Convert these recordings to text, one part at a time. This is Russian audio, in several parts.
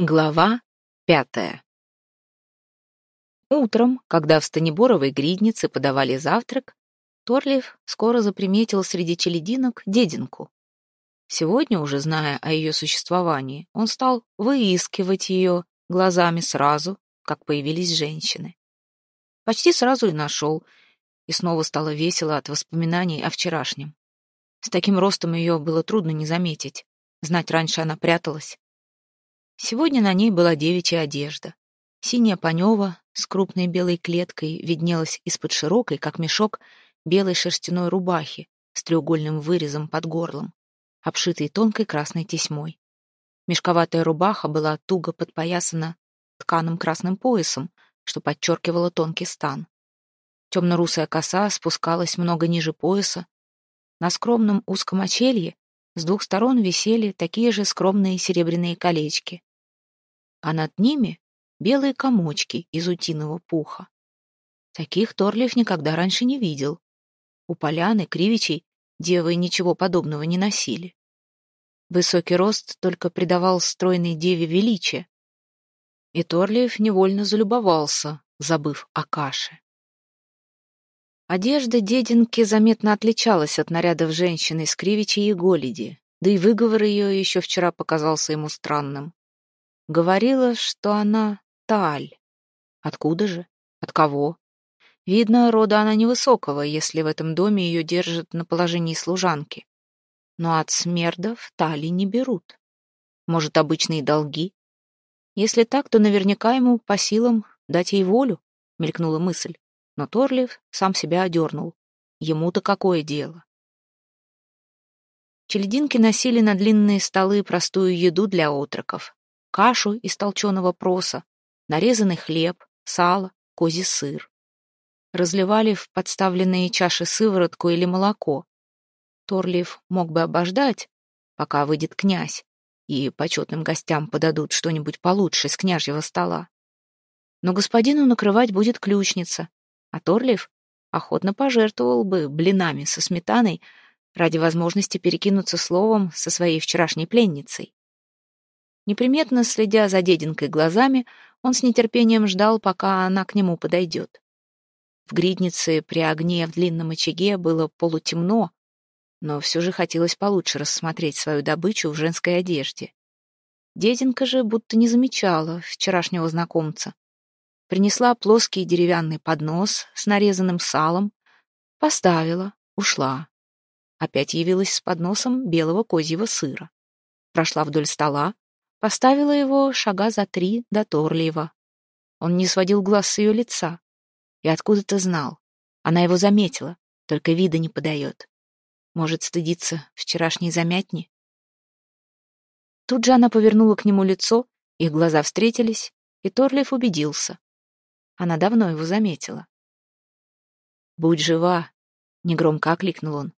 Глава пятая Утром, когда в Станиборовой гриднице подавали завтрак, Торлиев скоро заприметил среди челединок дединку. Сегодня, уже зная о ее существовании, он стал выискивать ее глазами сразу, как появились женщины. Почти сразу и нашел, и снова стало весело от воспоминаний о вчерашнем. С таким ростом ее было трудно не заметить. Знать раньше она пряталась. Сегодня на ней была девичья одежда. Синяя панева с крупной белой клеткой виднелась из-под широкой, как мешок, белой шерстяной рубахи с треугольным вырезом под горлом, обшитой тонкой красной тесьмой. Мешковатая рубаха была туго подпоясана тканым красным поясом, что подчеркивало тонкий стан. Темно-русая коса спускалась много ниже пояса. На скромном узком очелье с двух сторон висели такие же скромные серебряные колечки. А над ними белые комочки из утиного пуха. Таких Торлиев никогда раньше не видел. У поляны, кривичей, девы ничего подобного не носили. Высокий рост только придавал стройной деве величие. И Торлиев невольно залюбовался, забыв о каше. Одежда дединки заметно отличалась от нарядов женщины из Кривичи и Голиди, да и выговор ее еще вчера показался ему странным. Говорила, что она Таль. Откуда же? От кого? Видно, рода она невысокого, если в этом доме ее держат на положении служанки. Но от смердов Тали не берут. Может, обычные долги? Если так, то наверняка ему по силам дать ей волю, мелькнула мысль но Торлив сам себя одернул. Ему-то какое дело? Челединки носили на длинные столы простую еду для отроков. Кашу из толченого проса, нарезанный хлеб, сало, козий сыр. Разливали в подставленные чаши сыворотку или молоко. Торлиев мог бы обождать, пока выйдет князь, и почетным гостям подадут что-нибудь получше с княжьего стола. Но господину накрывать будет ключница, а Торлиев охотно пожертвовал бы блинами со сметаной ради возможности перекинуться словом со своей вчерашней пленницей. Неприметно следя за дединкой глазами, он с нетерпением ждал, пока она к нему подойдет. В гриднице при огне в длинном очаге было полутемно, но все же хотелось получше рассмотреть свою добычу в женской одежде. Дединка же будто не замечала вчерашнего знакомца принесла плоский деревянный поднос с нарезанным салом, поставила, ушла. Опять явилась с подносом белого козьего сыра. Прошла вдоль стола, поставила его шага за три до Торлиева. Он не сводил глаз с ее лица. И откуда-то знал. Она его заметила, только вида не подает. Может, стыдиться вчерашней замятни? Тут же она повернула к нему лицо, их глаза встретились, и Торлиев убедился. Она давно его заметила. «Будь жива!» — негромко окликнул он.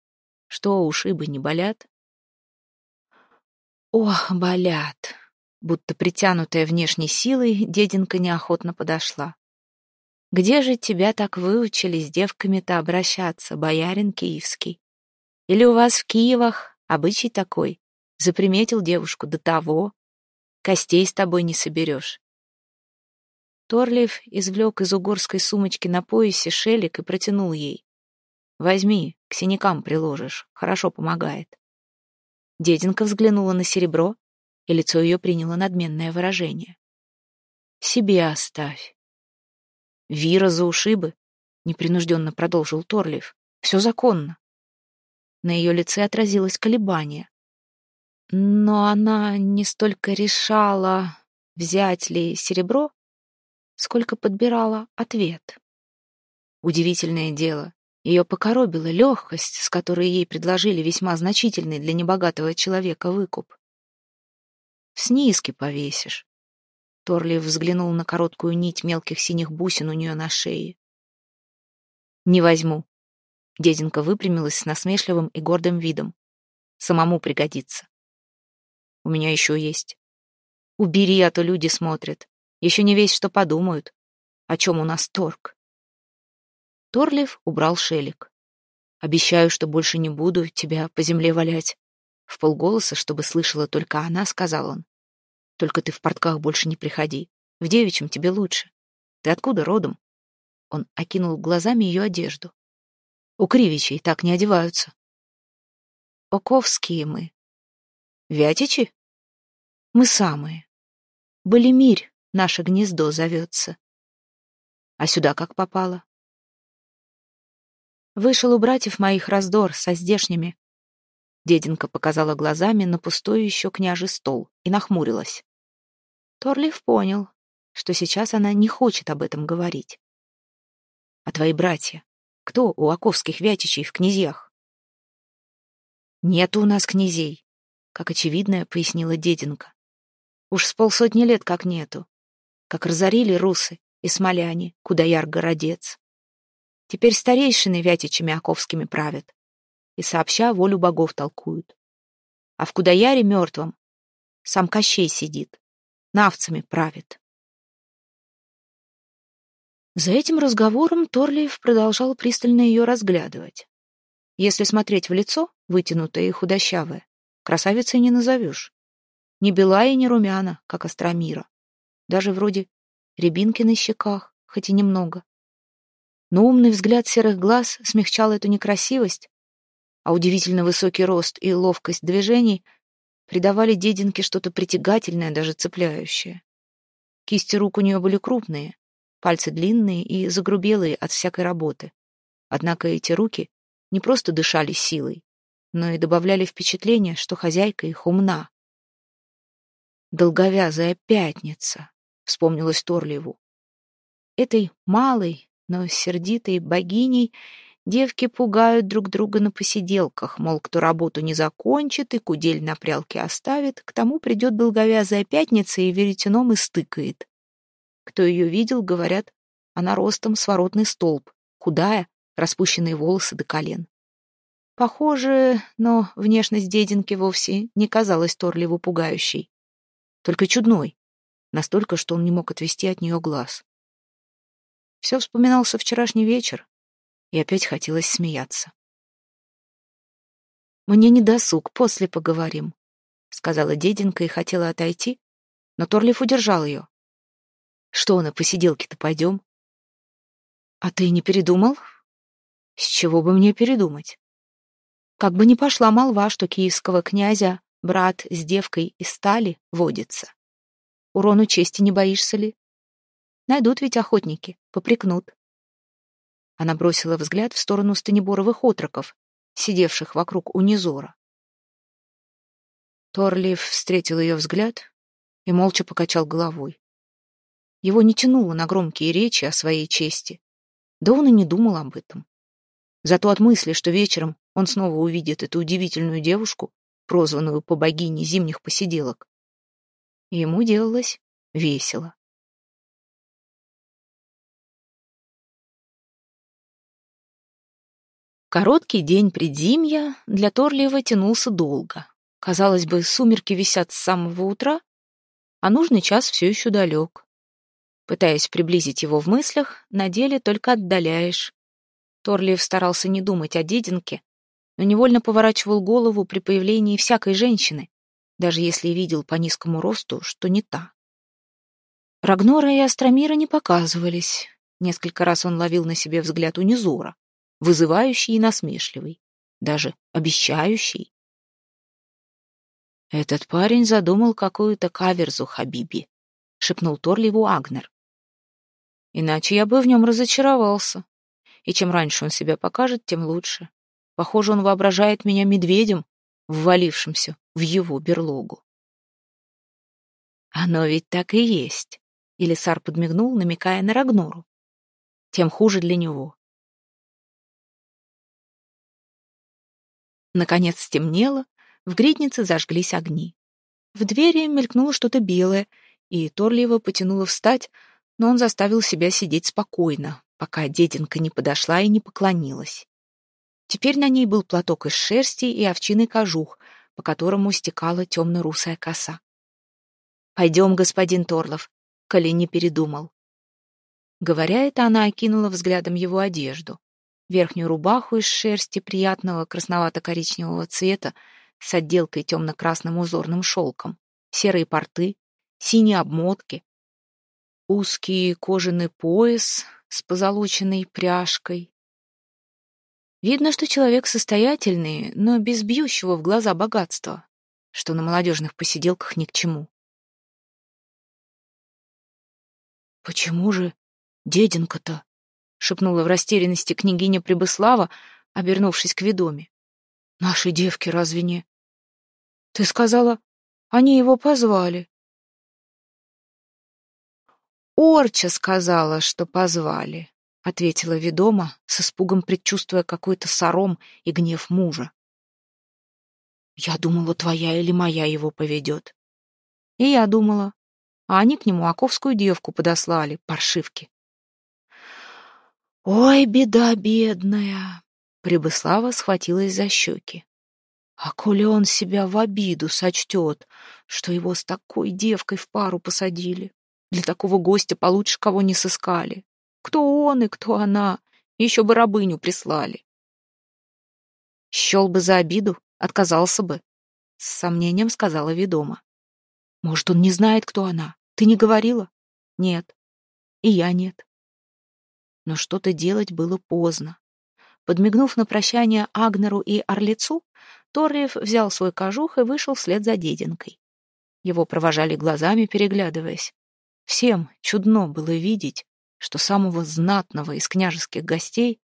«Что, ушибы не болят?» «Ох, болят!» Будто притянутая внешней силой, дединка неохотно подошла. «Где же тебя так выучили с девками-то обращаться, боярин киевский? Или у вас в Киевах обычай такой? Заприметил девушку до того? Костей с тобой не соберешь. Торлиев извлек из угорской сумочки на поясе шелик и протянул ей. «Возьми, к синякам приложишь, хорошо помогает». Деденка взглянула на серебро, и лицо ее приняло надменное выражение. «Себе оставь». «Вира за ушибы», — непринужденно продолжил Торлиев. «Все законно». На ее лице отразилось колебание. Но она не столько решала, взять ли серебро, сколько подбирала ответ. Удивительное дело, ее покоробила легкость, с которой ей предложили весьма значительный для небогатого человека выкуп. «В снизке повесишь». Торлиев взглянул на короткую нить мелких синих бусин у нее на шее. «Не возьму». Деденка выпрямилась с насмешливым и гордым видом. «Самому пригодится». «У меня еще есть». «Убери, а то люди смотрят. Еще не весь что подумают. О чем у нас торг? Торлив убрал шелик. «Обещаю, что больше не буду тебя по земле валять». В полголоса, чтобы слышала только она, сказал он. Только ты в портках больше не приходи. В девичьем тебе лучше. Ты откуда родом?» Он окинул глазами ее одежду. «У Кривичей так не одеваются». «Оковские мы». «Вятичи?» «Мы самые. Болемирь наше гнездо зовется». «А сюда как попало?» Вышел у братьев моих раздор со здешними. Деденка показала глазами на пустой еще княжий стол и нахмурилась. Торлиф понял, что сейчас она не хочет об этом говорить. «А твои братья? Кто у Оковских Вятичей в князьях?» «Нету у нас князей», — как очевидно пояснила Деденка. «Уж с полсотни лет как нету. Как разорили русы и смоляне, куда яр городец. Теперь старейшины вятичами оковскими правят и сообща волю богов толкуют. А в Кудаяре мертвом сам Кощей сидит, навцами правит. За этим разговором Торлиев продолжал пристально ее разглядывать. Если смотреть в лицо, вытянутое и худощавое, красавицей не назовешь. Ни бела и ни румяна, как Астромира. Даже вроде рябинки на щеках, хоть и немного но умный взгляд серых глаз смягчал эту некрасивость, а удивительно высокий рост и ловкость движений придавали дединке что-то притягательное, даже цепляющее. Кисти рук у нее были крупные, пальцы длинные и загрубелые от всякой работы. Однако эти руки не просто дышали силой, но и добавляли впечатление, что хозяйка их умна. «Долговязая пятница», — вспомнилась Торлиеву. Этой малой, но сердитой богиней девки пугают друг друга на посиделках, мол, кто работу не закончит и кудель на прялке оставит, к тому придет долговязая пятница и веретеном истыкает. Кто ее видел, говорят, она ростом своротный столб, худая, распущенные волосы до колен. Похоже, но внешность дединки вовсе не казалась Торливу пугающей. Только чудной, настолько, что он не мог отвести от нее глаз. Все вспоминался вчерашний вечер, и опять хотелось смеяться. «Мне не досуг, после поговорим», — сказала деденка и хотела отойти, но Торлиф удержал ее. «Что на посиделке-то пойдем?» «А ты не передумал?» «С чего бы мне передумать?» Как бы ни пошла молва, что киевского князя брат с девкой из стали водится. Урону чести не боишься ли? Найдут ведь охотники, попрекнут. Она бросила взгляд в сторону станиборовых отроков, сидевших вокруг унизора. Торлиев встретил ее взгляд и молча покачал головой. Его не тянуло на громкие речи о своей чести, да он и не думал об этом. Зато от мысли, что вечером он снова увидит эту удивительную девушку, прозванную по богине зимних посиделок, ему делалось весело. Короткий день предзимья для Торлиева тянулся долго. Казалось бы, сумерки висят с самого утра, а нужный час все еще далек. Пытаясь приблизить его в мыслях, на деле только отдаляешь. Торлиев старался не думать о дединке, но невольно поворачивал голову при появлении всякой женщины, даже если видел по низкому росту, что не та. Рагнора и Астромира не показывались. Несколько раз он ловил на себе взгляд Унизора вызывающий и насмешливый, даже обещающий. «Этот парень задумал какую-то каверзу Хабиби», — шепнул Торливу Агнер. «Иначе я бы в нем разочаровался. И чем раньше он себя покажет, тем лучше. Похоже, он воображает меня медведем, ввалившимся в его берлогу». «Оно ведь так и есть», — Елисар подмигнул, намекая на Рагнору. «Тем хуже для него. Наконец стемнело, в гриднице зажглись огни. В двери мелькнуло что-то белое, и Торлиева потянула встать, но он заставил себя сидеть спокойно, пока деденка не подошла и не поклонилась. Теперь на ней был платок из шерсти и овчиный кожух, по которому стекала темно-русая коса. «Пойдем, господин Торлов», — коли не передумал. Говоря это, она окинула взглядом его одежду верхнюю рубаху из шерсти приятного красновато-коричневого цвета с отделкой темно-красным узорным шелком, серые порты, синие обмотки, узкий кожаный пояс с позолоченной пряжкой. Видно, что человек состоятельный, но без бьющего в глаза богатства, что на молодежных посиделках ни к чему. «Почему же деденка-то?» — шепнула в растерянности княгиня Прибыслава, обернувшись к ведоме. «Наши девки разве не...» «Ты сказала, они его позвали?» «Орча сказала, что позвали», — ответила ведома, с испугом предчувствуя какой-то сором и гнев мужа. «Я думала, твоя или моя его поведет». «И я думала. А они к нему оковскую девку подослали, паршивки». «Ой, беда бедная!» Прибыслава схватилась за щеки. «А коли он себя в обиду сочтет, что его с такой девкой в пару посадили, для такого гостя получше кого не сыскали. Кто он и кто она, еще бы рабыню прислали». «Щел бы за обиду, отказался бы», — с сомнением сказала ведома. «Может, он не знает, кто она? Ты не говорила?» «Нет. И я нет но что-то делать было поздно. Подмигнув на прощание Агнеру и Орлицу, Торриев взял свой кожух и вышел вслед за дединкой. Его провожали глазами, переглядываясь. Всем чудно было видеть, что самого знатного из княжеских гостей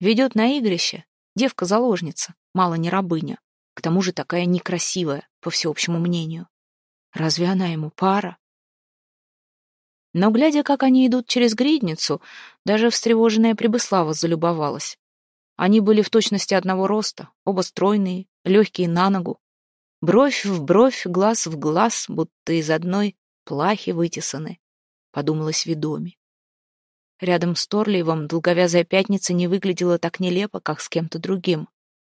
ведет на игрище девка-заложница, мало не рабыня, к тому же такая некрасивая, по всеобщему мнению. Разве она ему пара? Но, глядя, как они идут через гридницу, даже встревоженная Прибыслава залюбовалась. Они были в точности одного роста, оба стройные, легкие на ногу. Бровь в бровь, глаз в глаз, будто из одной плахи вытесаны, подумалось ведоме. Рядом с Торлиевым долговязая пятница не выглядела так нелепо, как с кем-то другим.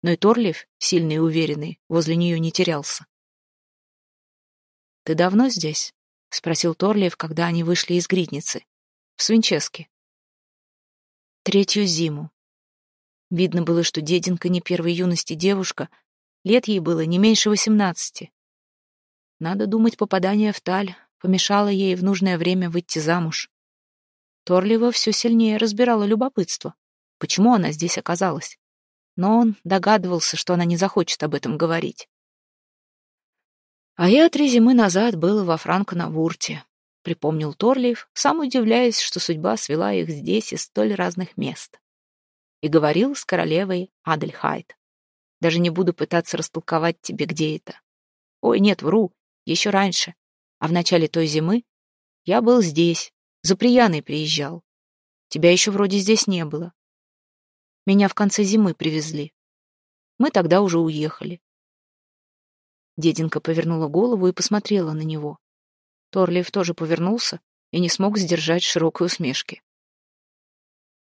Но и Торлиев, сильный и уверенный, возле нее не терялся. «Ты давно здесь?» — спросил Торлиев, когда они вышли из гридницы. «В Свинческе». Третью зиму. Видно было, что дединка не первой юности девушка, лет ей было не меньше восемнадцати. Надо думать, попадание в таль помешало ей в нужное время выйти замуж. Торлива все сильнее разбирало любопытство, почему она здесь оказалась. Но он догадывался, что она не захочет об этом говорить. А я три зимы назад был во Франко-на-Вурте, припомнил Торлиев, сам удивляясь, что судьба свела их здесь из столь разных мест. И говорил с королевой Адельхайт. Даже не буду пытаться растолковать тебе, где это. Ой, нет, вру, еще раньше. А в начале той зимы я был здесь, за Прияной приезжал. Тебя еще вроде здесь не было. Меня в конце зимы привезли. Мы тогда уже уехали. Дединка повернула голову и посмотрела на него. Торлиев тоже повернулся и не смог сдержать широкой усмешки.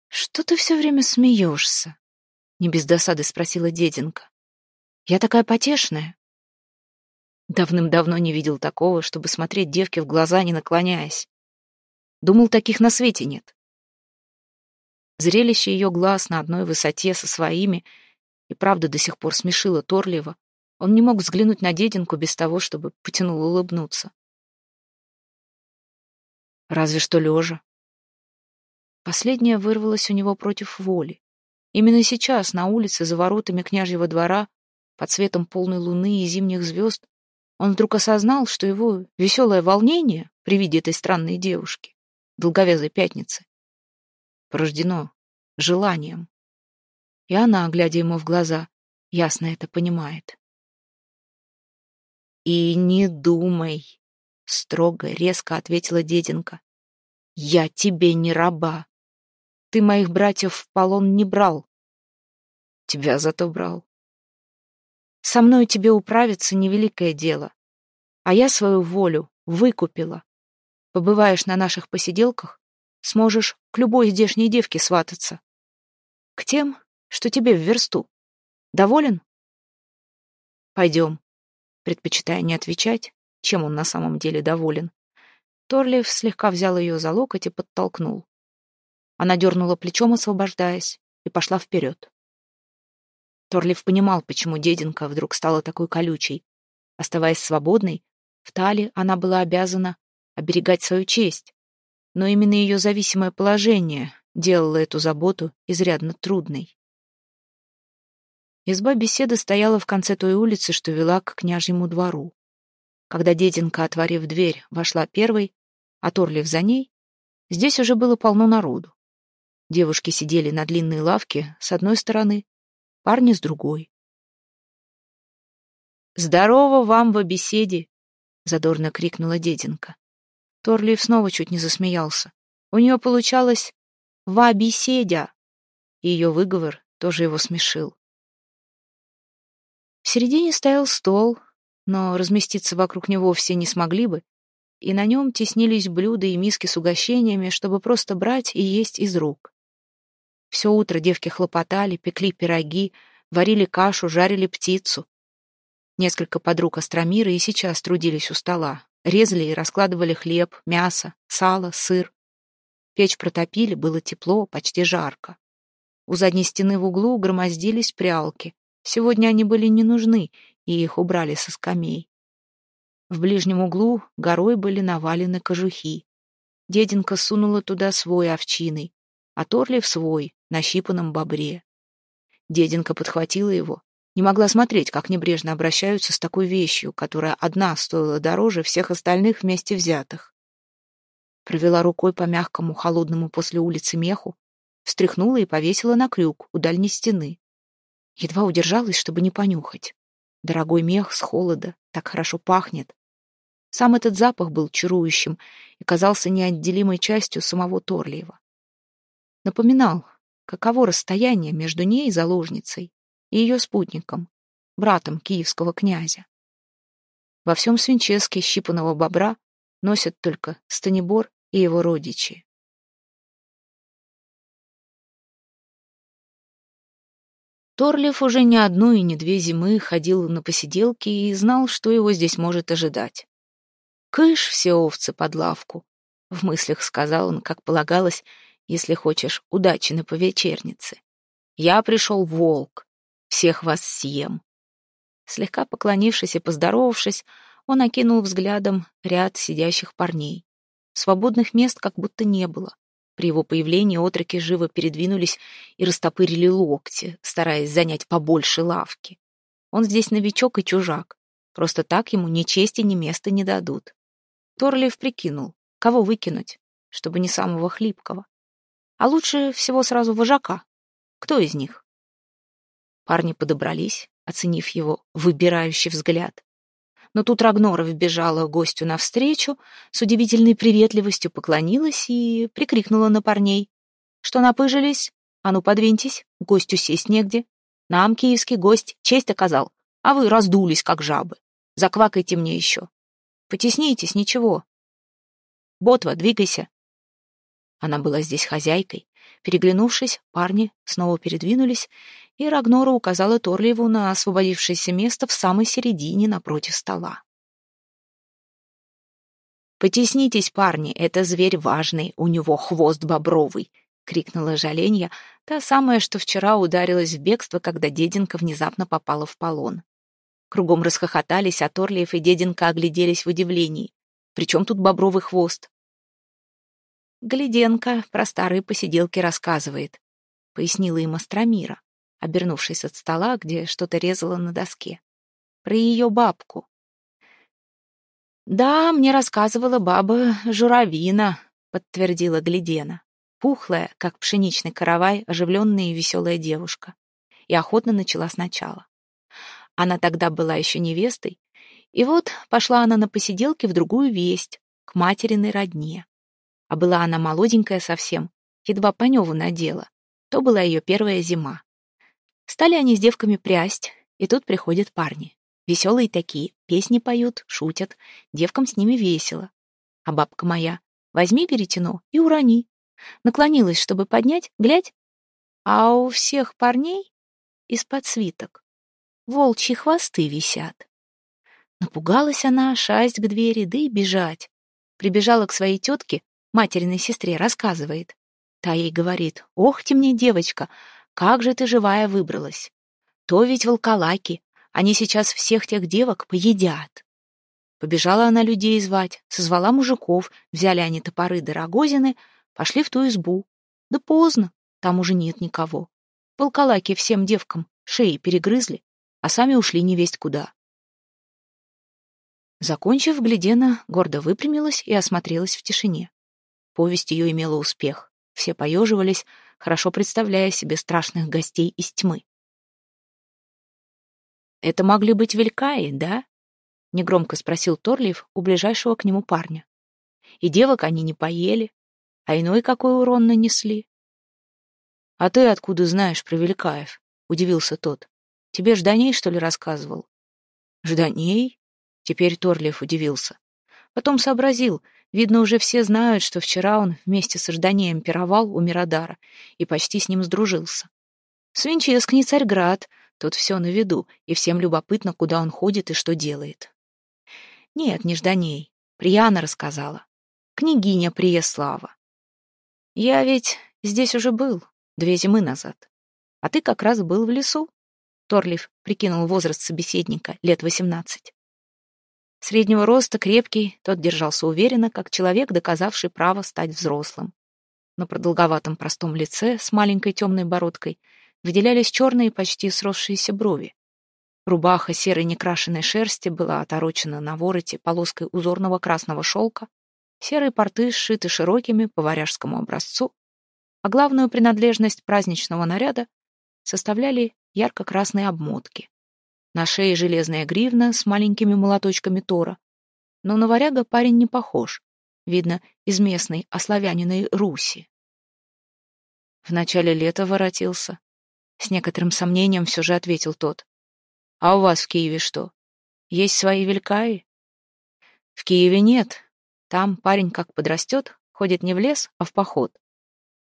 «Что ты все время смеешься?» — не без досады спросила дединка. «Я такая потешная». Давным-давно не видел такого, чтобы смотреть девке в глаза, не наклоняясь. Думал, таких на свете нет. Зрелище ее глаз на одной высоте со своими и правда до сих пор смешило Торлиева, он не мог взглянуть на дединку без того, чтобы потянул улыбнуться. Разве что лежа. Последнее вырвалось у него против воли. Именно сейчас, на улице, за воротами княжьего двора, под светом полной луны и зимних звезд, он вдруг осознал, что его веселое волнение при виде этой странной девушки, долговязой пятницы, порождено желанием. И она, глядя ему в глаза, ясно это понимает. «И не думай», — строго, резко ответила деденка. «Я тебе не раба. Ты моих братьев в полон не брал. Тебя зато брал. Со мной тебе управиться — невеликое дело, а я свою волю выкупила. Побываешь на наших посиделках, сможешь к любой здешней девке свататься. К тем, что тебе в версту. Доволен? Пойдем предпочитая не отвечать, чем он на самом деле доволен. Торлиев слегка взял ее за локоть и подтолкнул. Она дернула плечом, освобождаясь, и пошла вперед. Торлиев понимал, почему деденка вдруг стала такой колючей. Оставаясь свободной, В Тале она была обязана оберегать свою честь, но именно ее зависимое положение делало эту заботу изрядно трудной. Изба беседы стояла в конце той улицы, что вела к княжьему двору. Когда деденка, отворив дверь, вошла первой, а Торлив за ней, здесь уже было полно народу. Девушки сидели на длинной лавке с одной стороны, парни с другой. «Здорово вам в беседе!» — задорно крикнула деденка. Торлиев снова чуть не засмеялся. У нее получалось «ва беседя», и ее выговор тоже его смешил. В середине стоял стол, но разместиться вокруг него все не смогли бы, и на нем теснились блюда и миски с угощениями, чтобы просто брать и есть из рук. Все утро девки хлопотали, пекли пироги, варили кашу, жарили птицу. Несколько подруг Астромира и сейчас трудились у стола, резали и раскладывали хлеб, мясо, сало, сыр. Печь протопили, было тепло, почти жарко. У задней стены в углу громоздились прялки. Сегодня они были не нужны, и их убрали со скамей. В ближнем углу горой были навалены кожухи. Деденка сунула туда свой овчиной, а Торлив свой, на щипанном бобре. Деденка подхватила его, не могла смотреть, как небрежно обращаются с такой вещью, которая одна стоила дороже всех остальных вместе взятых. Провела рукой по мягкому, холодному после улицы меху, встряхнула и повесила на крюк у дальней стены. Едва удержалась, чтобы не понюхать. Дорогой мех с холода так хорошо пахнет. Сам этот запах был чарующим и казался неотделимой частью самого Торлиева. Напоминал, каково расстояние между ней, заложницей, и ее спутником, братом киевского князя. Во всем Свинческе щипанного бобра носят только Станибор и его родичи. Торлив уже не одну и не две зимы ходил на посиделки и знал, что его здесь может ожидать. «Кыш все овцы под лавку», — в мыслях сказал он, как полагалось, если хочешь удачи на повечернице. «Я пришел волк, всех вас съем». Слегка поклонившись и поздоровавшись, он окинул взглядом ряд сидящих парней. Свободных мест как будто не было. При его появлении отроки живо передвинулись и растопырили локти, стараясь занять побольше лавки. Он здесь новичок и чужак. Просто так ему ни чести, ни места не дадут. Торлиев прикинул, кого выкинуть, чтобы не самого хлипкого. А лучше всего сразу вожака. Кто из них? Парни подобрались, оценив его выбирающий взгляд. Но тут Рагнора вбежала гостю навстречу, с удивительной приветливостью поклонилась и прикрикнула на парней. «Что напыжились? А ну, подвиньтесь, гостю сесть негде. Нам киевский гость честь оказал, а вы раздулись, как жабы. Заквакайте мне еще. Потеснитесь, ничего. Ботва, двигайся». Она была здесь хозяйкой. Переглянувшись, парни снова передвинулись, и Рагнора указала Торлиеву на освободившееся место в самой середине напротив стола. «Потеснитесь, парни, это зверь важный, у него хвост бобровый!» — крикнула Жаленья, та самая, что вчера ударилась в бегство, когда деденка внезапно попала в полон. Кругом расхохотались, а Торлиев и деденка огляделись в удивлении. «Причем тут бобровый хвост?» «Гляденка про старые посиделки рассказывает», — пояснила им Астромира обернувшись от стола, где что-то резала на доске. Про ее бабку. «Да, мне рассказывала баба Журавина», — подтвердила Гледена. Пухлая, как пшеничный каравай, оживленная и веселая девушка. И охотно начала сначала. Она тогда была еще невестой, и вот пошла она на посиделки в другую весть, к материной родне. А была она молоденькая совсем, едва поневу надела. То была ее первая зима. Стали они с девками прясть, и тут приходят парни. Веселые такие, песни поют, шутят, девкам с ними весело. А бабка моя, возьми веретено и урони. Наклонилась, чтобы поднять, глядь, а у всех парней из-под свиток волчьи хвосты висят. Напугалась она, шасть к двери, да и бежать. Прибежала к своей тетке, материной сестре, рассказывает. Та ей говорит, «Ох ты мне, девочка, как же ты живая выбралась? То ведь волколаки, они сейчас всех тех девок поедят. Побежала она людей звать, созвала мужиков, взяли они топоры да рогозины, пошли в ту избу. Да поздно, там уже нет никого. Волколаки всем девкам шеи перегрызли, а сами ушли невесть куда. Закончив, Глядена гордо выпрямилась и осмотрелась в тишине. Повесть ее имела успех. Все поеживались, хорошо представляя себе страшных гостей из тьмы. «Это могли быть велькаи, да?» — негромко спросил Торлиев у ближайшего к нему парня. «И девок они не поели, а иной какой урон нанесли». «А ты откуда знаешь про велькаев?» — удивился тот. «Тебе Жданей, что ли, рассказывал?» «Жданей?» — теперь Торлиев удивился. Потом сообразил, видно, уже все знают, что вчера он вместе с Жданеем пировал у Миродара и почти с ним сдружился. Свинческ не Царьград, тут все на виду, и всем любопытно, куда он ходит и что делает. Нет, не Жданей. Прияна рассказала. Княгиня Прияслава. Я ведь здесь уже был, две зимы назад. А ты как раз был в лесу. Торлиф прикинул возраст собеседника, лет восемнадцать. Среднего роста, крепкий, тот держался уверенно, как человек, доказавший право стать взрослым. На продолговатом простом лице с маленькой темной бородкой выделялись черные почти сросшиеся брови. Рубаха серой некрашенной шерсти была оторочена на вороте полоской узорного красного шелка, серые порты сшиты широкими по варяжскому образцу, а главную принадлежность праздничного наряда составляли ярко-красные обмотки. На шее железная гривна с маленькими молоточками Тора. Но на варяга парень не похож, видно, из местной ославяниной Руси. В начале лета воротился. С некоторым сомнением все же ответил тот. А у вас в Киеве что? Есть свои велькаи? В Киеве нет. Там парень как подрастет, ходит не в лес, а в поход.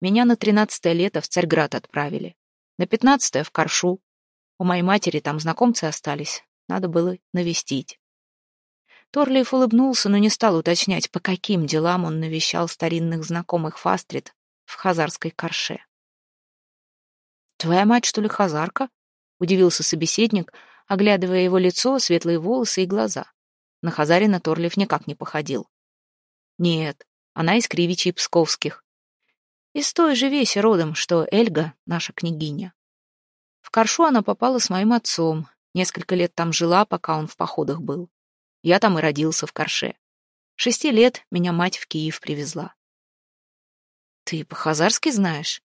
Меня на тринадцатое лето в Царьград отправили. На пятнадцатое в Каршу. У моей матери там знакомцы остались. Надо было навестить. Торлиев улыбнулся, но не стал уточнять, по каким делам он навещал старинных знакомых Фастрид в хазарской Карше. «Твоя мать, что ли, хазарка?» — удивился собеседник, оглядывая его лицо, светлые волосы и глаза. На Хазарина Торлев никак не походил. Нет, она из Кривичей Псковских. Из той же веси родом, что Эльга, наша княгиня. В Каршу она попала с моим отцом. Несколько лет там жила, пока он в походах был. Я там и родился в Карше. Шести лет меня мать в Киев привезла. «Ты по-хазарски знаешь?»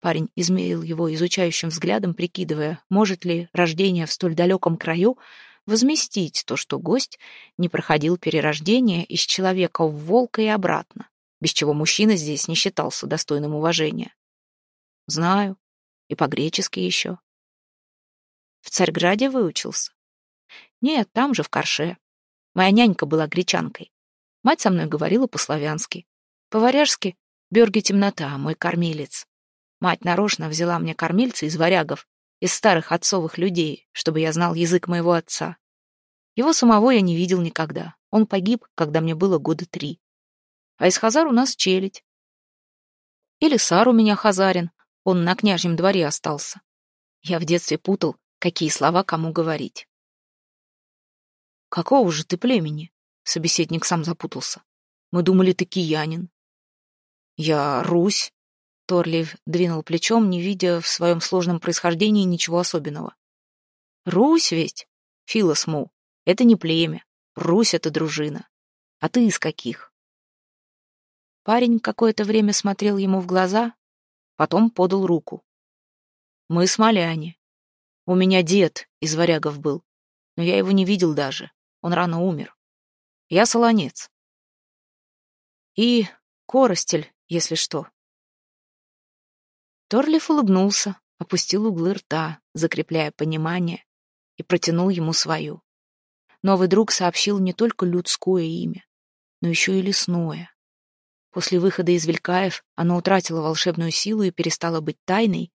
Парень измерил его изучающим взглядом, прикидывая, может ли рождение в столь далеком краю возместить то, что гость не проходил перерождение из человека в волка и обратно, без чего мужчина здесь не считался достойным уважения. Знаю. И по-гречески еще. В Царьграде выучился? Нет, там же, в Карше. Моя нянька была гречанкой. Мать со мной говорила по-славянски. По-варяжски — Бёрги темнота, мой кормилец. Мать нарочно взяла мне кормильца из варягов, из старых отцовых людей, чтобы я знал язык моего отца. Его самого я не видел никогда. Он погиб, когда мне было года три. А из Хазар у нас челядь. Или Сар у меня хазарин, он на княжьем дворе остался. Я в детстве путал, какие слова кому говорить. «Какого же ты племени?» — собеседник сам запутался. «Мы думали, ты киянин». «Я Русь», Торлиев двинул плечом, не видя в своем сложном происхождении ничего особенного. «Русь ведь? Филосму, это не племя. Русь — это дружина. А ты из каких?» Парень какое-то время смотрел ему в глаза, потом подал руку. «Мы смоляне. У меня дед из варягов был, но я его не видел даже. Он рано умер. Я солонец. И коростель, если что. Торлиф улыбнулся, опустил углы рта, закрепляя понимание, и протянул ему свою. Новый друг сообщил не только людское имя, но еще и лесное. После выхода из Вилькаев оно утратило волшебную силу и перестало быть тайной,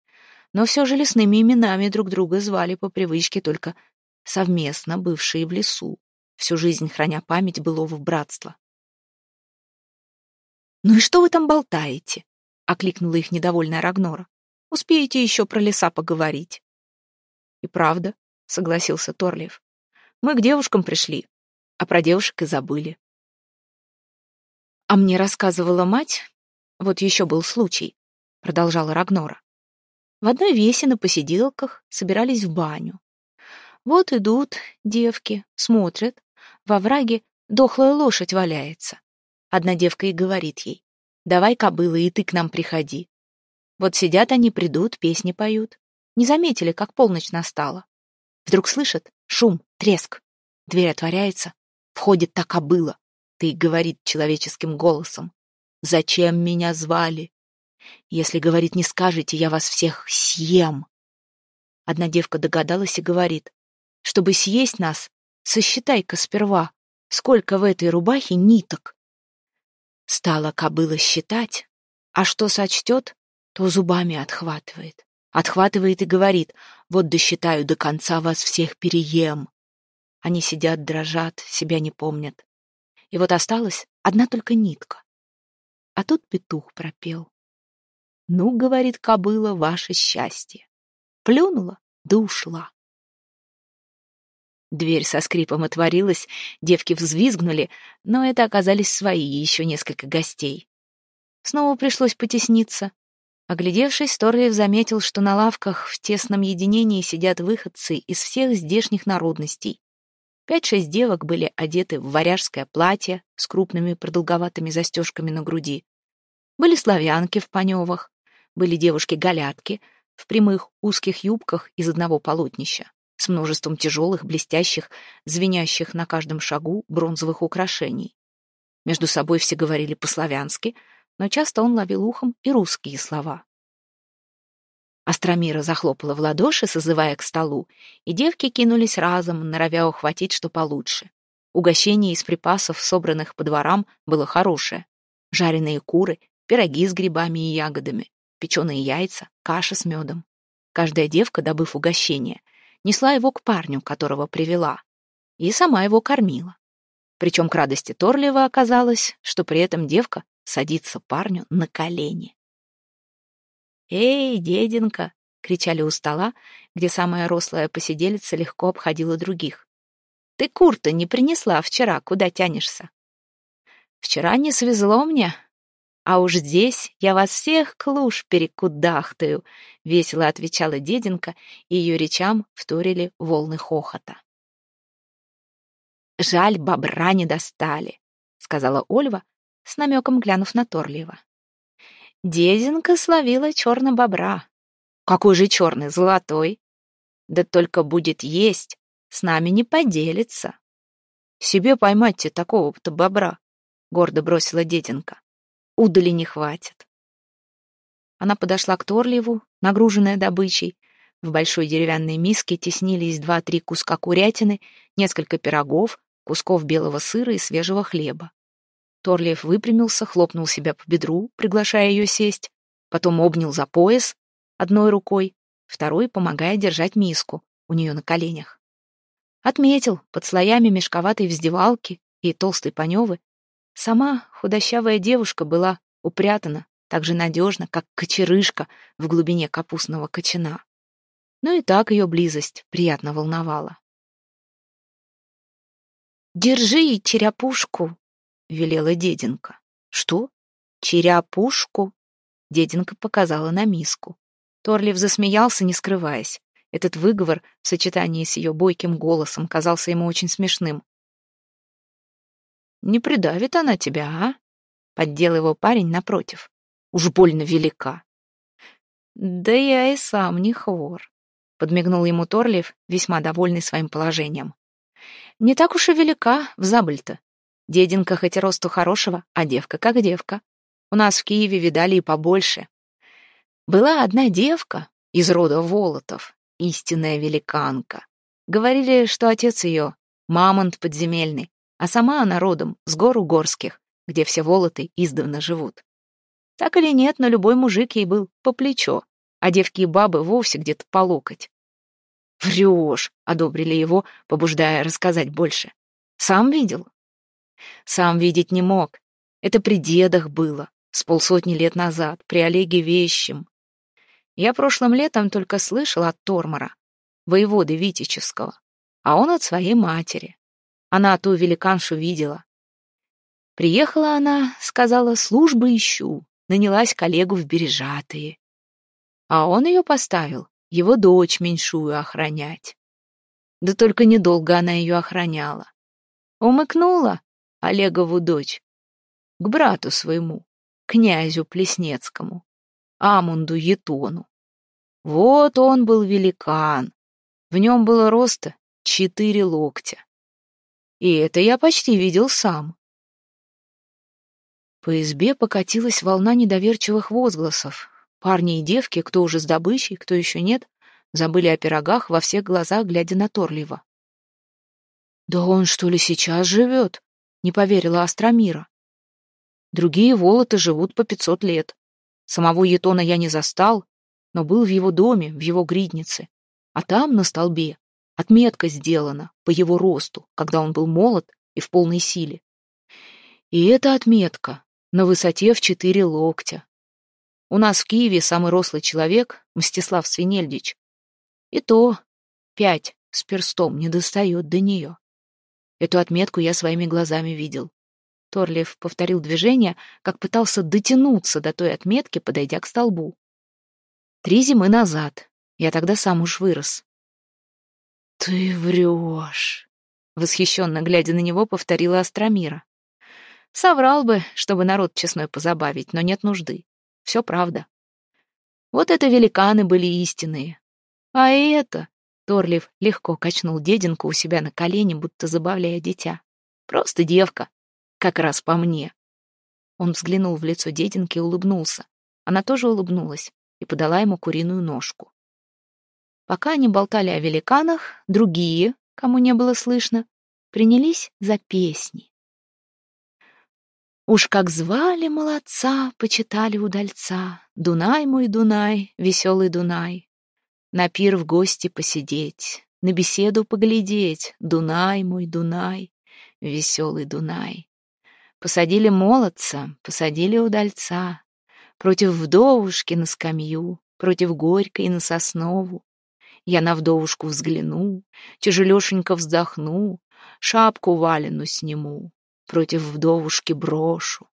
но все же лесными именами друг друга звали по привычке только совместно бывшие в лесу, всю жизнь храня память былого братства. «Ну и что вы там болтаете?» — окликнула их недовольная Рагнора. «Успеете еще про леса поговорить». «И правда», — согласился Торлиев. «Мы к девушкам пришли. а про девушек и забыли. А мне рассказывала мать, вот еще был случай, продолжала Рагнора. В одной весе на посиделках собирались в баню. Вот идут девки, смотрят, во враге дохлая лошадь валяется. Одна девка и говорит ей, давай, кобыла, и ты к нам приходи. Вот сидят они, придут, песни поют. Не заметили, как полночь настала. Вдруг слышат шум, треск. Дверь отворяется, входит та кобыла. Ты говорит человеческим голосом. «Зачем меня звали? Если, говорит, не скажете, я вас всех съем». Одна девка догадалась и говорит, «Чтобы съесть нас, сосчитай-ка сперва, сколько в этой рубахе ниток». Стала кобыла считать, а что сочтет, то зубами отхватывает. Отхватывает и говорит, вот досчитаю до конца вас всех переем. Они сидят, дрожат, себя не помнят. И вот осталась одна только нитка. А тут петух пропел. «Ну, — говорит кобыла, — ваше счастье». Плюнула, да ушла. Дверь со скрипом отворилась, девки взвизгнули, но это оказались свои еще несколько гостей. Снова пришлось потесниться. Оглядевшись, Торлиев заметил, что на лавках в тесном единении сидят выходцы из всех здешних народностей. Пять-шесть девок были одеты в варяжское платье с крупными продолговатыми застежками на груди. Были славянки в паневах, были девушки-галятки в прямых узких юбках из одного полотнища с множеством тяжелых, блестящих, звенящих на каждом шагу бронзовых украшений. Между собой все говорили по-славянски, но часто он ловил ухом и русские слова. Астромира захлопала в ладоши, созывая к столу, и девки кинулись разом, норовя ухватить что получше. Угощение из припасов, собранных по дворам, было хорошее. Жареные куры, пироги с грибами и ягодами, печеные яйца, каша с медом. Каждая девка, добыв угощение, несла его к парню, которого привела, и сама его кормила. Причем к радости Торлива оказалось, что при этом девка садится парню на колени. «Эй, деденька!» — кричали у стола, где самая рослая посиделица легко обходила других. «Ты кур-то не принесла вчера, куда тянешься?» «Вчера не свезло мне, а уж здесь я вас всех клуш перекудахтаю», — весело отвечала деденька, и ее речам вторили волны хохота. «Жаль, бобра не достали», — сказала Ольва, с намеком глянув на Торлиева. Деденка словила черного бобра. Какой же черный, золотой? Да только будет есть, с нами не поделится. Себе поймайте такого-то бобра, гордо бросила деденка. Удали не хватит. Она подошла к Торлиеву, нагруженная добычей. В большой деревянной миске теснились два-три куска курятины, несколько пирогов, кусков белого сыра и свежего хлеба. Торлиев выпрямился, хлопнул себя по бедру, приглашая ее сесть, потом обнял за пояс одной рукой, второй помогая держать миску у нее на коленях. Отметил, под слоями мешковатой вздевалки и толстой паневы, сама худощавая девушка была упрятана так же надежно, как кочерышка в глубине капустного кочана. Но и так ее близость приятно волновала. «Держи черепушку!» — велела деденка. «Что? Черяпушку?» Деденка показала на миску. Торлив засмеялся, не скрываясь. Этот выговор в сочетании с ее бойким голосом казался ему очень смешным. «Не придавит она тебя, а?» — поддел его парень напротив. «Уж больно велика». «Да я и сам не хвор», — подмигнул ему Торлив, весьма довольный своим положением. «Не так уж и велика в забыль-то. Деденка хоть и росту хорошего, а девка как девка. У нас в Киеве видали и побольше. Была одна девка из рода Волотов, истинная великанка. Говорили, что отец ее — мамонт подземельный, а сама она родом с гор Угорских, где все Волоты издавна живут. Так или нет, но любой мужик ей был по плечо, а девки и бабы вовсе где-то по локоть. «Врешь», — одобрили его, побуждая рассказать больше. «Сам видел?» Сам видеть не мог. Это при дедах было, с полсотни лет назад, при Олеге Вещем. Я прошлым летом только слышал от Тормора, воеводы Витического, а он от своей матери. Она ту великаншу видела. Приехала она, сказала, службы ищу, нанялась коллегу в бережатые. А он ее поставил, его дочь меньшую охранять. Да только недолго она ее охраняла. Умыкнула Олегову дочь к брату своему, князю Плеснецкому, Амунду Етону. Вот он был великан. В нем было роста четыре локтя. И это я почти видел сам. По избе покатилась волна недоверчивых возгласов. Парни и девки, кто уже с добычей, кто еще нет, забыли о пирогах во всех глазах, глядя на Торлива. «Да он, что ли, сейчас живет?» — не поверила Астромира. «Другие волоты живут по пятьсот лет. Самого Етона я не застал, но был в его доме, в его гриднице. А там, на столбе, отметка сделана по его росту, когда он был молод и в полной силе. И эта отметка на высоте в четыре локтя. У нас в Киеве самый рослый человек — Мстислав Свинельдич. И то пять с перстом не достает до нее. Эту отметку я своими глазами видел. Торлиев повторил движение, как пытался дотянуться до той отметки, подойдя к столбу. Три зимы назад. Я тогда сам уж вырос. «Ты врешь!» — восхищенно глядя на него, повторила Астромира. Соврал бы, чтобы народ честной позабавить, но нет нужды. Все правда. Вот это великаны были истинные. А это... Торлив легко качнул дединку у себя на колени, будто забавляя дитя. Просто девка. Как раз по мне. Он взглянул в лицо дединки и улыбнулся. Она тоже улыбнулась и подала ему куриную ножку. Пока они болтали о великанах, другие, кому не было слышно, принялись за песни. Уж как звали молодца, почитали удальца, Дунай мой Дунай, веселый Дунай. На пир в гости посидеть, на беседу поглядеть, Дунай мой Дунай, веселый Дунай. Посадили молодца, посадили удальца, Против вдовушки на скамью, против горькой на соснову. Я на вдовушку взгляну, тяжелешенько вздохну, шапку валену сниму, против вдовушки брошу.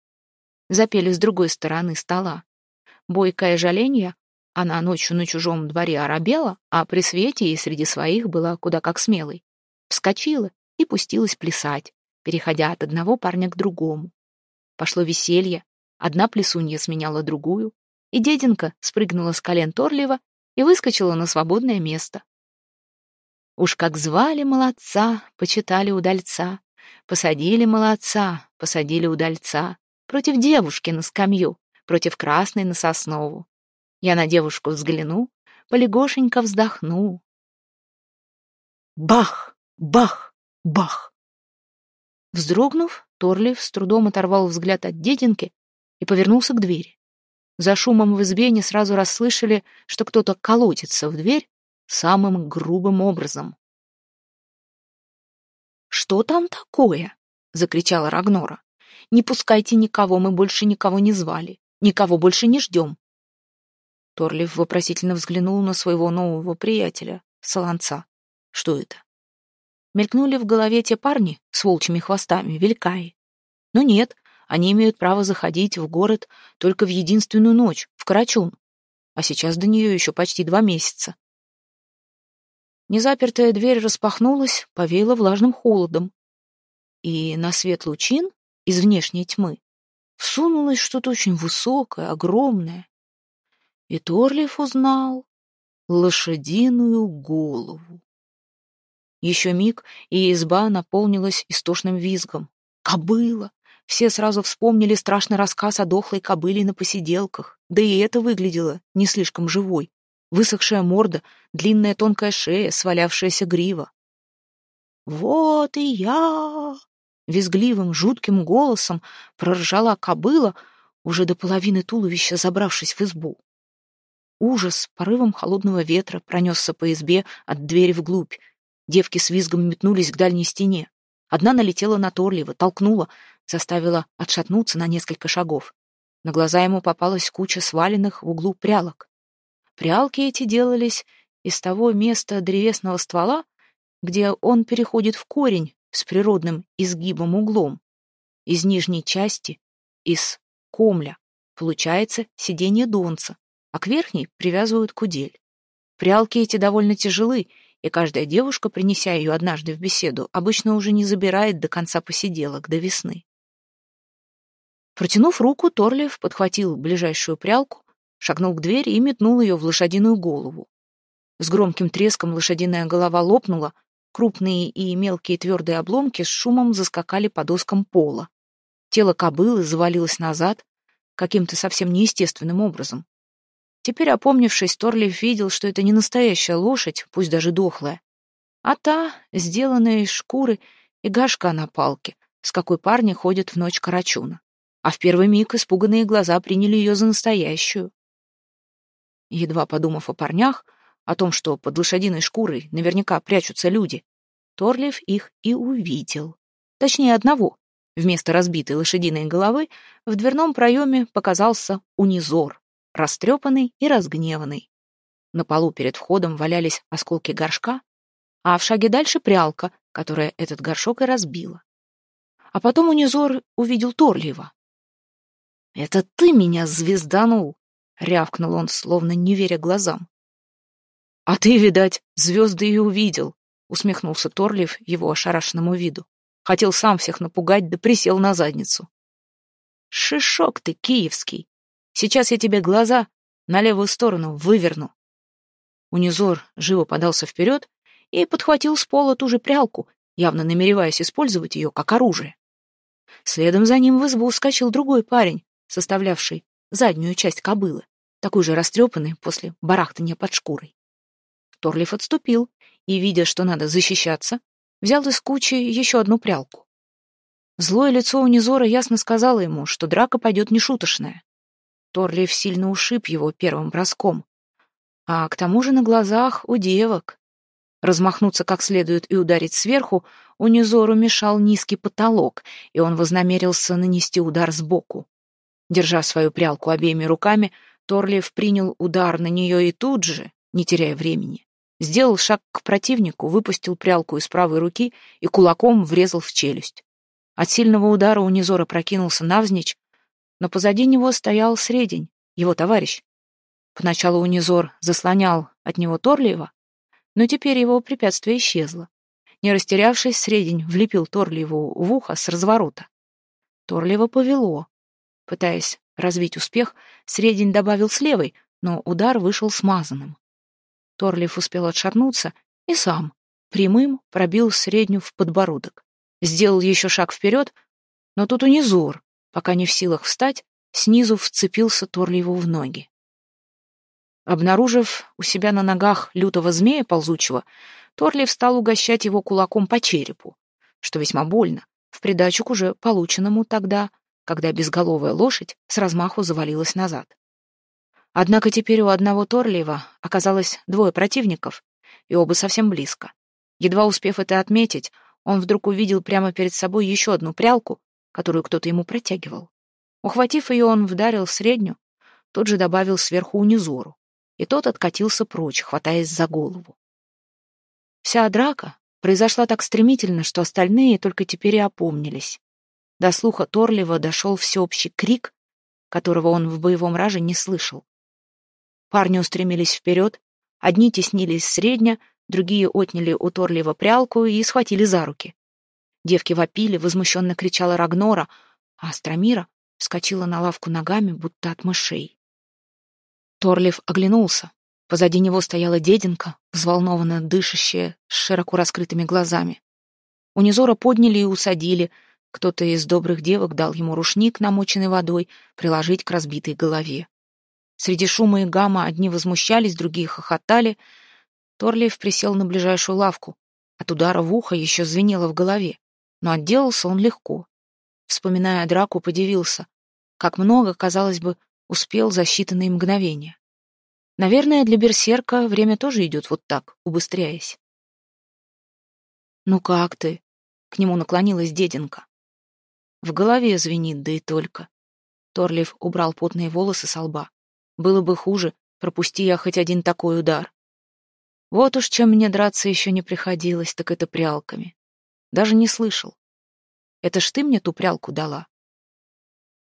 Запели с другой стороны стола. Бойкое жаленье, она ночью на чужом дворе оробела, а при свете и среди своих была куда как смелой. Вскочила и пустилась плясать, переходя от одного парня к другому. Пошло веселье, одна плесунья сменяла другую, и деденка спрыгнула с колен Торлива и выскочила на свободное место. Уж как звали молодца, почитали удальца, Посадили молодца, посадили удальца, против девушки на скамью, против красной на соснову. Я на девушку взгляну, полегошенько вздохну. Бах! Бах! Бах! Вздрогнув, Торлив с трудом оторвал взгляд от дединки и повернулся к двери. За шумом в избе не сразу расслышали, что кто-то колотится в дверь самым грубым образом. «Что там такое?» — закричала Рагнора. «Не пускайте никого, мы больше никого не звали. Никого больше не ждем». Торлив вопросительно взглянул на своего нового приятеля, Солонца. «Что это?» Мелькнули в голове те парни с волчьими хвостами, великаи. Но нет, они имеют право заходить в город только в единственную ночь, в Карачун. А сейчас до нее еще почти два месяца. Незапертая дверь распахнулась, повеяла влажным холодом. И на свет лучин из внешней тьмы всунулось что-то очень высокое, огромное. И Торлиф узнал лошадиную голову. Еще миг, и изба наполнилась истошным визгом. Кобыла! Все сразу вспомнили страшный рассказ о дохлой кобыле на посиделках. Да и это выглядело не слишком живой высохшая морда, длинная тонкая шея, свалявшаяся грива. «Вот и я!» — визгливым, жутким голосом проржала кобыла, уже до половины туловища забравшись в избу. Ужас порывом холодного ветра пронесся по избе от двери вглубь. Девки с визгом метнулись к дальней стене. Одна налетела на Торлива, толкнула, заставила отшатнуться на несколько шагов. На глаза ему попалась куча сваленных в углу прялок. Прялки эти делались из того места древесного ствола, где он переходит в корень с природным изгибом-углом. Из нижней части, из комля, получается сиденье донца, а к верхней привязывают кудель. Прялки эти довольно тяжелы, и каждая девушка, принеся ее однажды в беседу, обычно уже не забирает до конца посиделок, до весны. Протянув руку, Торлиев подхватил ближайшую прялку, шагнул к двери и метнул ее в лошадиную голову. С громким треском лошадиная голова лопнула, крупные и мелкие твердые обломки с шумом заскакали по доскам пола. Тело кобылы завалилось назад каким-то совсем неестественным образом. Теперь, опомнившись, Торлиев видел, что это не настоящая лошадь, пусть даже дохлая, а та, сделанная из шкуры и гашка на палке, с какой парни ходят в ночь Карачуна. А в первый миг испуганные глаза приняли ее за настоящую. Едва подумав о парнях, о том, что под лошадиной шкурой наверняка прячутся люди, Торлиев их и увидел. Точнее, одного. Вместо разбитой лошадиной головы в дверном проеме показался унизор, растрепанный и разгневанный. На полу перед входом валялись осколки горшка, а в шаге дальше прялка, которая этот горшок и разбила. А потом унизор увидел Торлиева. «Это ты меня звезданул!» — рявкнул он, словно не веря глазам. «А ты, видать, звезды и увидел», — усмехнулся Торлиев его ошарашенному виду. Хотел сам всех напугать, да присел на задницу. «Шишок ты, киевский! Сейчас я тебе глаза на левую сторону выверну». Унизор живо подался вперед и подхватил с пола ту же прялку, явно намереваясь использовать ее как оружие. Следом за ним в избу ускочил другой парень, составлявший заднюю часть кобылы, такой же растрепанный после барахтания под шкурой. Торлиф отступил и, видя, что надо защищаться, взял из кучи еще одну прялку. Злое лицо Унизора ясно сказало ему, что драка пойдет нешуточная. Торлиф сильно ушиб его первым броском. А к тому же на глазах у девок. Размахнуться как следует и ударить сверху Унизору мешал низкий потолок, и он вознамерился нанести удар сбоку. Держа свою прялку обеими руками, Торлиев принял удар на нее и тут же, не теряя времени, сделал шаг к противнику, выпустил прялку из правой руки и кулаком врезал в челюсть. От сильного удара Унизора прокинулся навзничь, но позади него стоял Средень, его товарищ. Поначалу Унизор заслонял от него Торлиева, но теперь его препятствие исчезло. Не растерявшись, Средень влепил Торлиеву в ухо с разворота. Торлиева повело. Пытаясь развить успех, Средень добавил с левой, но удар вышел смазанным. Торлиф успел отшатнуться и сам прямым пробил среднюю в подбородок. Сделал еще шаг вперед, но тут унизор, пока не в силах встать, снизу вцепился Торлиеву в ноги. Обнаружив у себя на ногах лютого змея ползучего, Торлиев стал угощать его кулаком по черепу, что весьма больно, в придачу к уже полученному тогда когда безголовая лошадь с размаху завалилась назад. Однако теперь у одного Торлиева оказалось двое противников, и оба совсем близко. Едва успев это отметить, он вдруг увидел прямо перед собой еще одну прялку, которую кто-то ему протягивал. Ухватив ее, он вдарил среднюю, тот же добавил сверху унизору, и тот откатился прочь, хватаясь за голову. Вся драка произошла так стремительно, что остальные только теперь и опомнились. До слуха Торлива дошел всеобщий крик, которого он в боевом раже не слышал. Парни устремились вперед, одни теснились средня, другие отняли у Торлива прялку и схватили за руки. Девки вопили, возмущенно кричала Рагнора, а Астромира вскочила на лавку ногами, будто от мышей. Торлив оглянулся. Позади него стояла деденка, взволнованно дышащая, с широко раскрытыми глазами. Унизора подняли и усадили — кто-то из добрых девок дал ему рушник, намоченный водой, приложить к разбитой голове. Среди шума и гамма одни возмущались, другие хохотали. Торлиев присел на ближайшую лавку. От удара в ухо еще звенело в голове, но отделался он легко. Вспоминая драку, подивился. Как много, казалось бы, успел за считанные мгновения. Наверное, для берсерка время тоже идет вот так, убыстряясь. «Ну как ты?» — к нему наклонилась деденка. В голове звенит, да и только. Торлиев убрал потные волосы со лба. Было бы хуже, пропусти я хоть один такой удар. Вот уж чем мне драться еще не приходилось, так это прялками. Даже не слышал. Это ж ты мне ту прялку дала.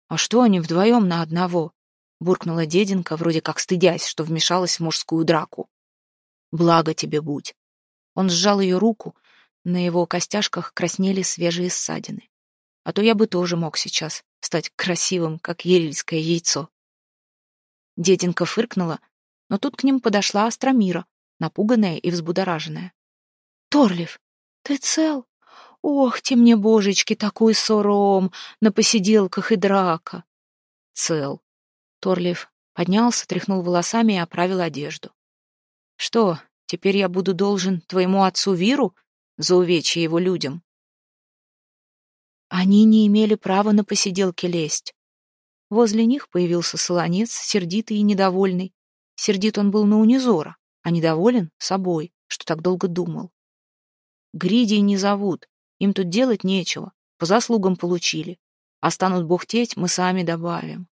А что они вдвоем на одного? Буркнула деденка, вроде как стыдясь, что вмешалась в мужскую драку. Благо тебе будь. Он сжал ее руку, на его костяшках краснели свежие ссадины. А то я бы тоже мог сейчас стать красивым, как ерильское яйцо. Деденка фыркнула, но тут к ним подошла Астромира, напуганная и взбудораженная. «Торлив, ты цел? Ох, те мне, божечки, такой сором на посиделках и драка!» «Цел». Торлив поднялся, тряхнул волосами и оправил одежду. «Что, теперь я буду должен твоему отцу Виру за увечье его людям?» Они не имели права на посиделки лезть. Возле них появился солонец, сердитый и недовольный. Сердит он был на унизора, а недоволен собой, что так долго думал. Гридий не зовут, им тут делать нечего, по заслугам получили. А станут бухтеть, мы сами добавим.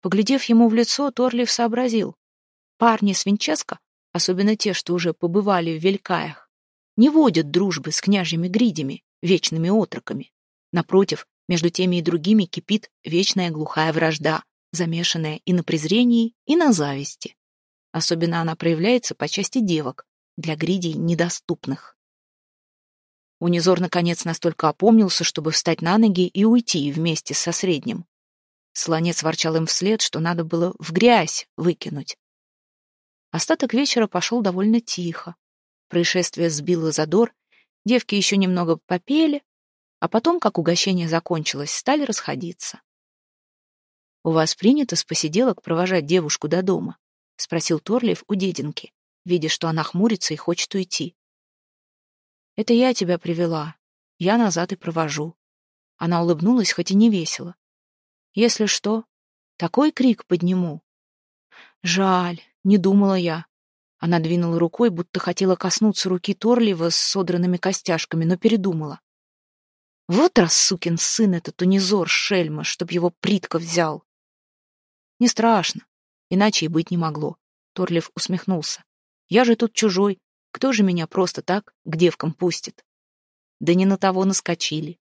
Поглядев ему в лицо, Торлив сообразил. Парни с Винческо, особенно те, что уже побывали в Велькаях, не водят дружбы с княжьими гридями, вечными отроками. Напротив, между теми и другими кипит вечная глухая вражда, замешанная и на презрении, и на зависти. Особенно она проявляется по части девок, для гридей недоступных. Унизор, наконец, настолько опомнился, чтобы встать на ноги и уйти вместе со средним. Слонец ворчал им вслед, что надо было в грязь выкинуть. Остаток вечера пошел довольно тихо. Происшествие сбило задор, девки еще немного попели, а потом, как угощение закончилось, стали расходиться. «У вас принято с посиделок провожать девушку до дома?» — спросил Торлиев у дединки, видя, что она хмурится и хочет уйти. «Это я тебя привела. Я назад и провожу». Она улыбнулась, хоть и не весело. «Если что, такой крик подниму». «Жаль, не думала я». Она двинула рукой, будто хотела коснуться руки Торлива с содранными костяшками, но передумала. Вот раз сукин сын этот унизор шельма, чтоб его притка взял. Не страшно, иначе и быть не могло. Торлев усмехнулся. Я же тут чужой, кто же меня просто так к девкам пустит? Да не на того наскочили.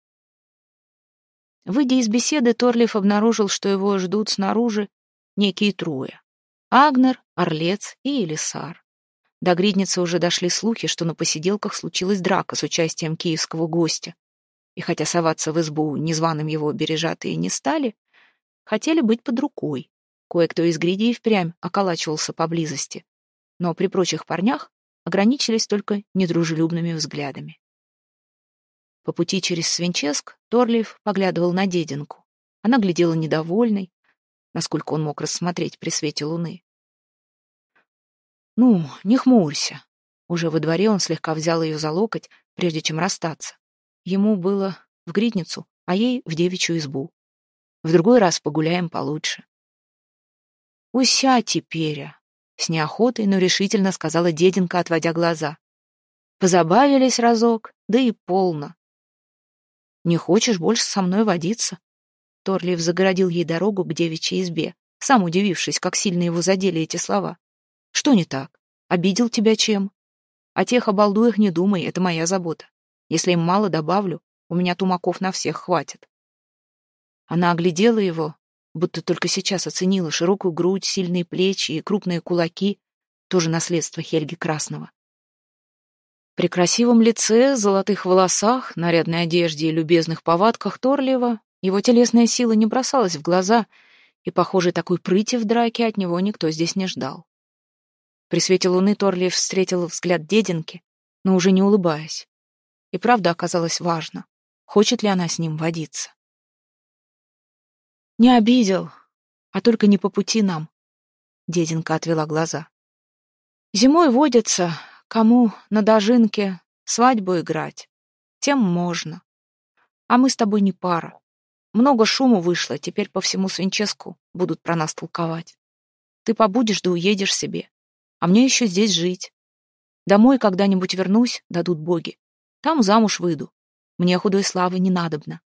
Выйдя из беседы, Торлиф обнаружил, что его ждут снаружи некие трое. Агнер, Орлец и Элисар. До гридницы уже дошли слухи, что на посиделках случилась драка с участием киевского гостя и хотя соваться в избу незваным его бережатые не стали, хотели быть под рукой. Кое-кто из гридей впрямь околачивался поблизости, но при прочих парнях ограничились только недружелюбными взглядами. По пути через Свинческ Торлиев поглядывал на дединку. Она глядела недовольной, насколько он мог рассмотреть при свете луны. «Ну, не хмурься». Уже во дворе он слегка взял ее за локоть, прежде чем расстаться. Ему было в гридницу, а ей в девичью избу. В другой раз погуляем получше. «Уся теперь!» — с неохотой, но решительно сказала деденка, отводя глаза. «Позабавились разок, да и полно». «Не хочешь больше со мной водиться?» Торлиев загородил ей дорогу к девичьей избе, сам удивившись, как сильно его задели эти слова. «Что не так? Обидел тебя чем? О тех обалдуях не думай, это моя забота. Если им мало, добавлю. У меня тумаков на всех хватит. Она оглядела его, будто только сейчас оценила широкую грудь, сильные плечи и крупные кулаки, тоже наследство Хельги Красного. При красивом лице, золотых волосах, нарядной одежде и любезных повадках Торлиева его телесная сила не бросалась в глаза, и, похоже, такой прыти в драке от него никто здесь не ждал. При свете луны Торлиев встретил взгляд дединки, но уже не улыбаясь. И правда оказалось важно, хочет ли она с ним водиться. «Не обидел, а только не по пути нам», — деденка отвела глаза. «Зимой водятся, кому на дожинке свадьбу играть, тем можно. А мы с тобой не пара. Много шуму вышло, теперь по всему Свинческу будут про нас толковать. Ты побудешь да уедешь себе, а мне еще здесь жить. Домой когда-нибудь вернусь, дадут боги. Там замуж выйду. Мне худой славы не надобно.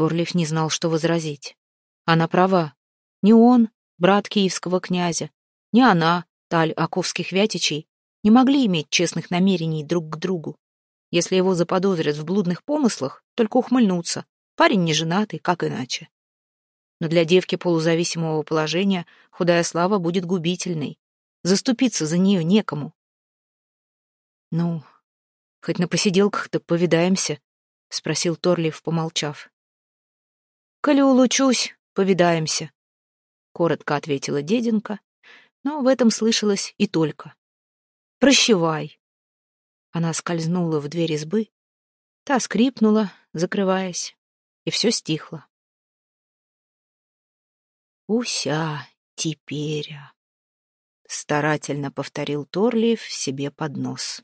Торлиф не знал, что возразить. Она права. Ни он, брат киевского князя, ни она, таль оковских вятичей, не могли иметь честных намерений друг к другу. Если его заподозрят в блудных помыслах, только ухмыльнуться. Парень не женатый, как иначе. Но для девки полузависимого положения худая слава будет губительной. Заступиться за нее некому. «Ну, хоть на посиделках-то повидаемся», — спросил Торлиев, помолчав. «Коли улучусь, повидаемся», — коротко ответила деденка, но в этом слышалось и только. «Прощевай». Она скользнула в дверь избы, та скрипнула, закрываясь, и все стихло. «Уся теперь», — старательно повторил Торлиев себе под нос.